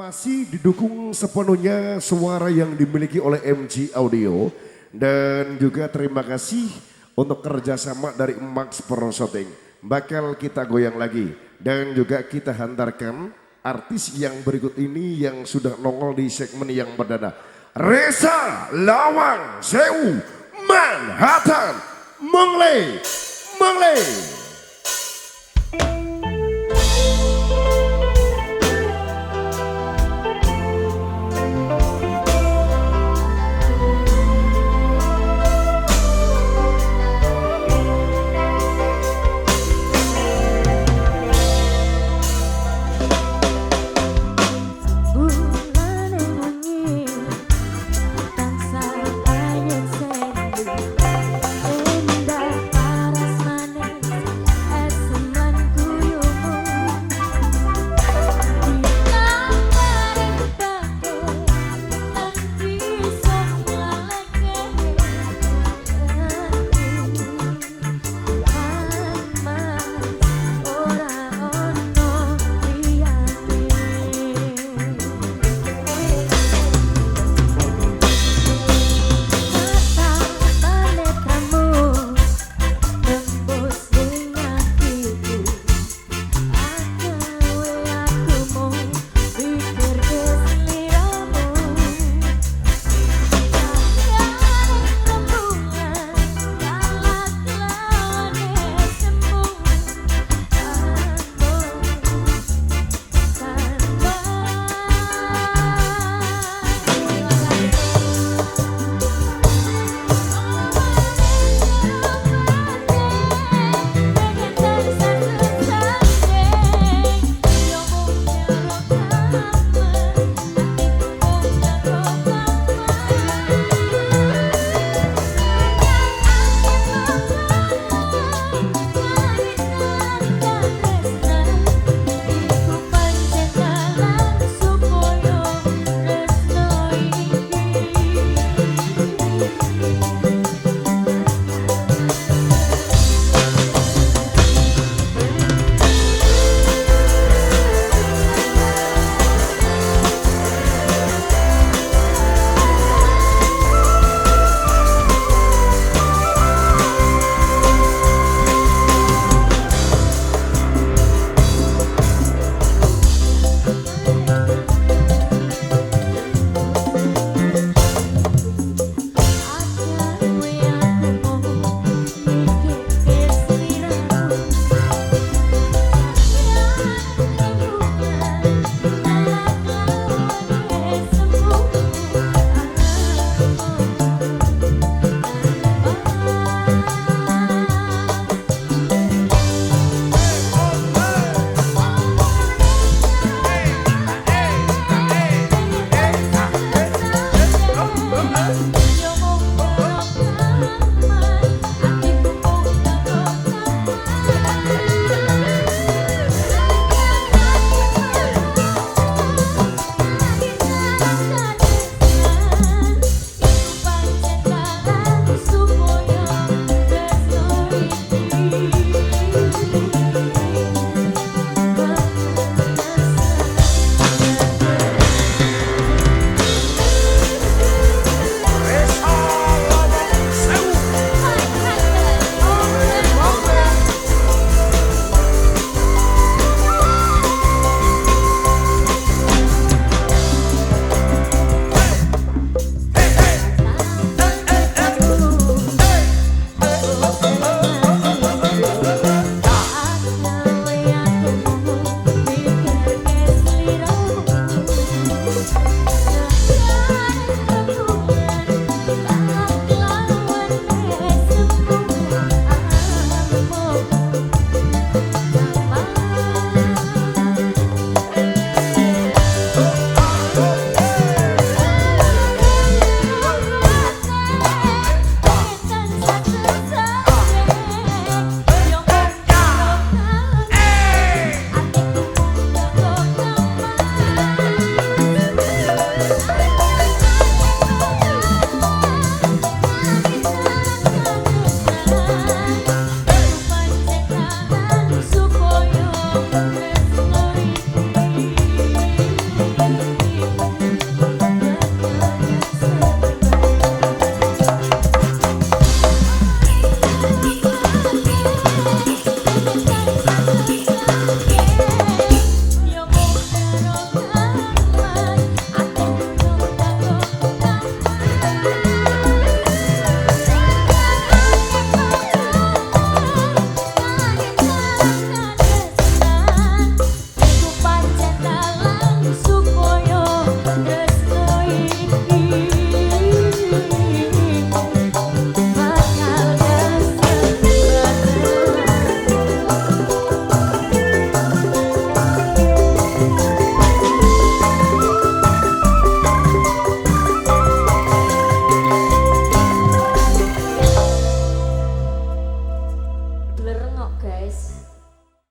Masih didukung sepenuhnya suara yang dimiliki oleh MG Audio dan juga terima kasih untuk kerjasama dari Max Pro Shooting. Bakal kita goyang lagi dan juga kita hantarkan artis yang berikut ini yang sudah nongol di segmen yang perdana. Reza Lawang Sewu Manhattan Mengle Mengle